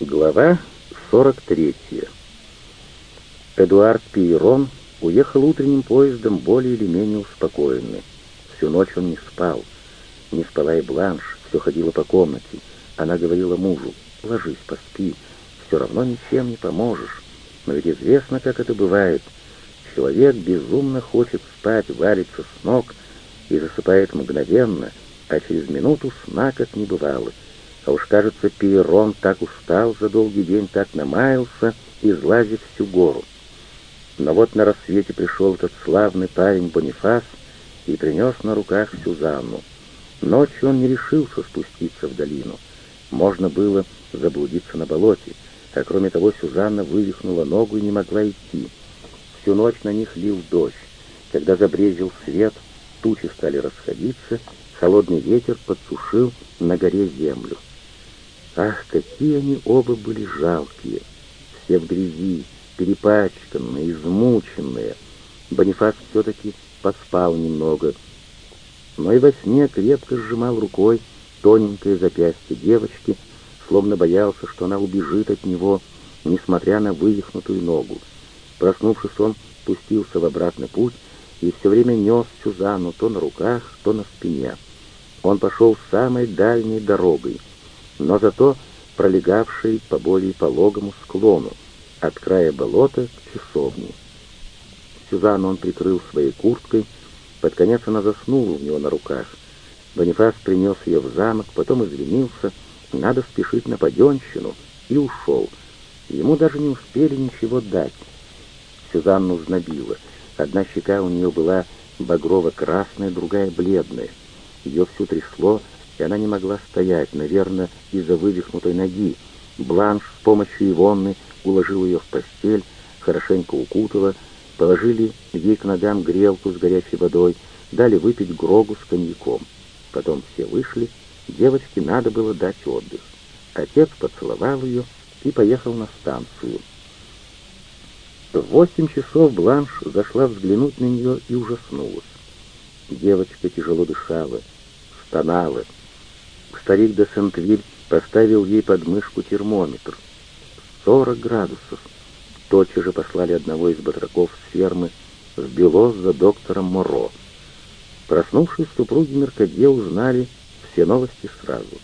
Глава 43. Эдуард Пиерон уехал утренним поездом более или менее успокоенный. Всю ночь он не спал. Не спала и Бланш, все ходила по комнате. Она говорила мужу, ложись, поспи, все равно ничем не поможешь. Но ведь известно, как это бывает. Человек безумно хочет спать, валится с ног и засыпает мгновенно, а через минуту сна как не бывало — а уж, кажется, Пиерон так устал за долгий день, так намаялся, излазив всю гору. Но вот на рассвете пришел этот славный парень Бонифас и принес на руках Сюзанну. Ночью он не решился спуститься в долину. Можно было заблудиться на болоте, а кроме того Сюзанна вывихнула ногу и не могла идти. Всю ночь на них лил дождь. Когда забрезил свет, тучи стали расходиться, холодный ветер подсушил на горе землю. Ах, какие они оба были жалкие! Все в грязи, перепачканные, измученные. Бонифас все-таки поспал немного, но и во сне крепко сжимал рукой тоненькое запястье девочки, словно боялся, что она убежит от него, несмотря на вывихнутую ногу. Проснувшись, он пустился в обратный путь и все время нес Сюзанну то на руках, то на спине. Он пошел самой дальней дорогой — но зато пролегавший по более пологому склону, от края болота к часовне. Сюзанну он прикрыл своей курткой, под конец она заснула у него на руках. Бонифас принес ее в замок, потом извинился, надо спешить на паденщину, и ушел. Ему даже не успели ничего дать. Сюзанну знобила. Одна щека у нее была багрово-красная, другая бледная. Ее всю трясло, и она не могла стоять, наверное, из-за вывихнутой ноги. Бланш с помощью Ивонны уложил ее в постель, хорошенько укутала, положили ей к ногам грелку с горячей водой, дали выпить грогу с коньяком. Потом все вышли, девочке надо было дать отдых. Отец поцеловал ее и поехал на станцию. В восемь часов Бланш зашла взглянуть на нее и ужаснулась. Девочка тяжело дышала, стонала, Старик де Сентвиль поставил ей под мышку термометр. Сорок градусов. Тотчас же послали одного из батраков с фермы в Белоз за доктором Моро. Проснувшись, супруги Меркадье узнали все новости сразу.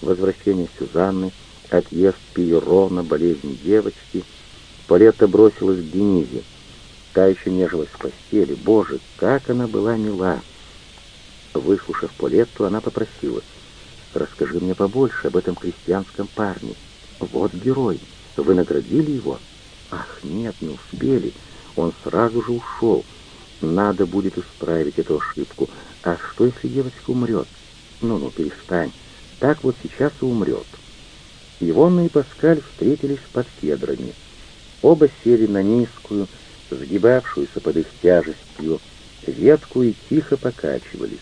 Возвращение Сюзанны, отъезд Пьерона, болезнь девочки. Полета бросилась к Денизе. Та еще нежилась в постели. Боже, как она была мила! Выслушав Полетту, она попросила — Расскажи мне побольше об этом крестьянском парне. Вот герой. Вы наградили его? Ах, нет, не успели. Он сразу же ушел. Надо будет исправить эту ошибку. А что, если девочка умрет? Ну-ну, перестань. Так вот сейчас и умрет. Ивонна и Паскаль встретились под кедрами. Оба сели на низкую, сгибавшуюся под их тяжестью, ветку и тихо покачивались.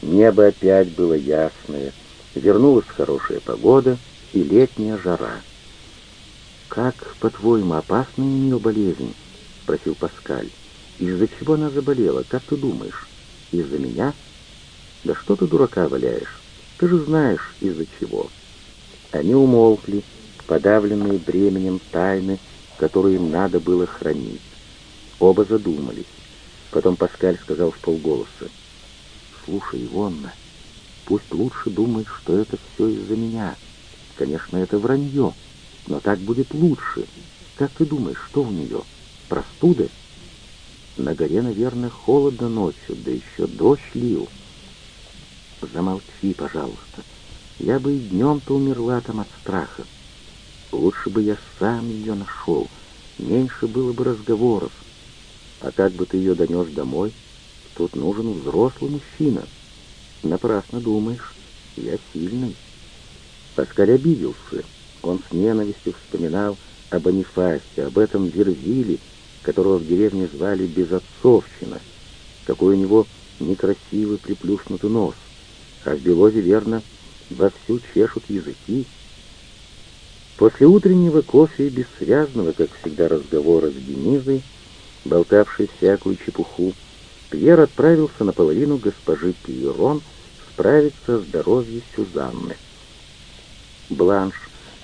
Небо опять было ясное, Вернулась хорошая погода и летняя жара. «Как, по-твоему, опасна у нее болезнь?» — спросил Паскаль. «Из-за чего она заболела, как ты думаешь? Из-за меня?» «Да что ты дурака валяешь? Ты же знаешь, из-за чего». Они умолкли, подавленные бременем тайны, которую им надо было хранить. Оба задумались. Потом Паскаль сказал в полголоса. «Слушай, Ивонна, Пусть лучше думает, что это все из-за меня. Конечно, это вранье, но так будет лучше. Как ты думаешь, что у нее? Простуда? На горе, наверное, холодно ночью, да еще дождь лил. Замолчи, пожалуйста. Я бы и днем-то умерла там от страха. Лучше бы я сам ее нашел. Меньше было бы разговоров. А как бы ты ее донес домой? Тут нужен взрослый мужчина. Напрасно думаешь, я сильный. Паскаль обиделся. Он с ненавистью вспоминал об Анифасе, об этом Верзиле, которого в деревне звали Безотцовщина, какой у него некрасивый приплюснутый нос, а в Белозе, верно, вовсю чешут языки. После утреннего кофе и бессвязного, как всегда, разговора с Денизой, болтавшей всякую чепуху, Пьер отправился наполовину госпожи Пьерон справиться о здоровье Сюзанны. Бланш,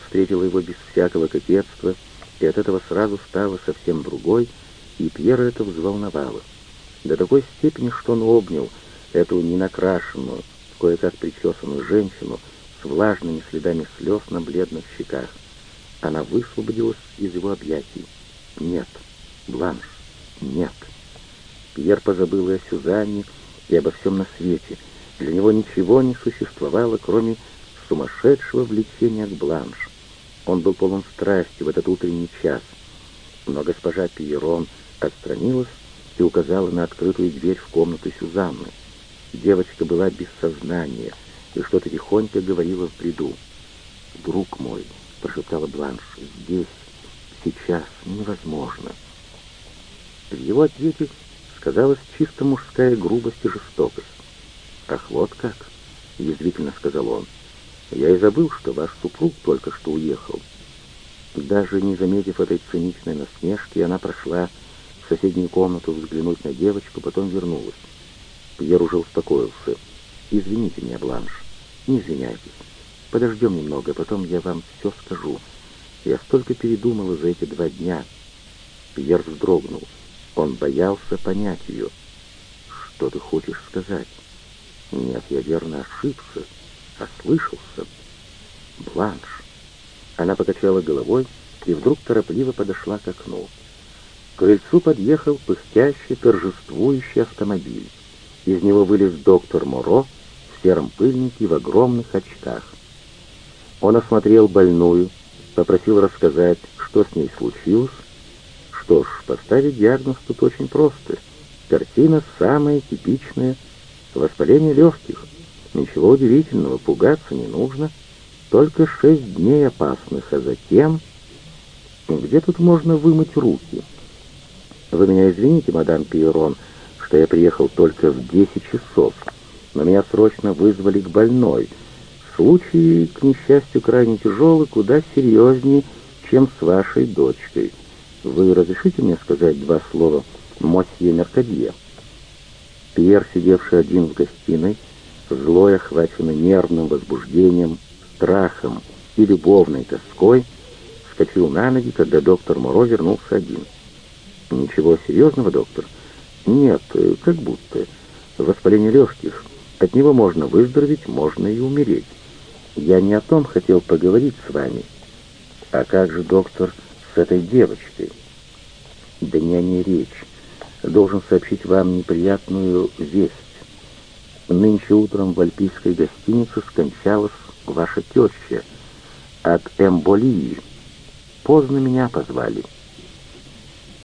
встретила его без всякого кокетства, и от этого сразу стала совсем другой, и Пьера это взволновало. До такой степени, что он обнял эту ненакрашенную, кое-как причесанную женщину с влажными следами слез на бледных щеках. Она высвободилась из его объятий. «Нет, Бланш, нет». Пьер позабыл и о Сюзанне, и обо всем на свете. Для него ничего не существовало, кроме сумасшедшего влечения к Бланш. Он был полон страсти в этот утренний час. Но госпожа Пьерон отстранилась и указала на открытую дверь в комнату Сюзанны. Девочка была без сознания и что-то тихонько говорила в бреду. «Друг мой», — прошептала Бланш, — «здесь, сейчас невозможно». В его ответе сказалась чисто мужская грубость и жестокость. «Ах, вот как!» — язвительно сказал он. «Я и забыл, что ваш супруг только что уехал». Даже не заметив этой циничной насмешки, она прошла в соседнюю комнату взглянуть на девочку, потом вернулась. Пьер уже успокоился. «Извините меня, Бланш, не извиняйтесь. Подождем немного, а потом я вам все скажу. Я столько передумала за эти два дня». Пьер вздрогнул. Он боялся понять ее. «Что ты хочешь сказать?» «Нет, я верно ошибся, ослышался». «Бланш». Она покачала головой и вдруг торопливо подошла к окну. К крыльцу подъехал пыхтящий, торжествующий автомобиль. Из него вылез доктор Моро в сером пыльнике в огромных очках. Он осмотрел больную, попросил рассказать, что с ней случилось. Что ж, поставить диагноз тут очень просто. Картина самая типичная. Воспаление легких. Ничего удивительного, пугаться не нужно. Только шесть дней опасных, а затем... Где тут можно вымыть руки? Вы меня извините, мадам Пьерон, — что я приехал только в 10 часов, но меня срочно вызвали к больной. Случай, к несчастью, крайне тяжелый, куда серьезнее, чем с вашей дочкой. Вы разрешите мне сказать два слова «Мосье Меркадье»?» Пьер, сидевший один в гостиной, злой, охваченный нервным возбуждением, страхом и любовной тоской, вскочил на ноги, когда доктор Моро вернулся один. «Ничего серьезного, доктор?» Нет, э, как будто. Воспаление легких. От него можно выздороветь, можно и умереть. Я не о том хотел поговорить с вами. А как же, доктор, с этой девочкой? Да не о ней речь. Должен сообщить вам неприятную весть. Нынче утром в альпийской гостинице скончалась ваша теща от эмболии. Поздно меня позвали.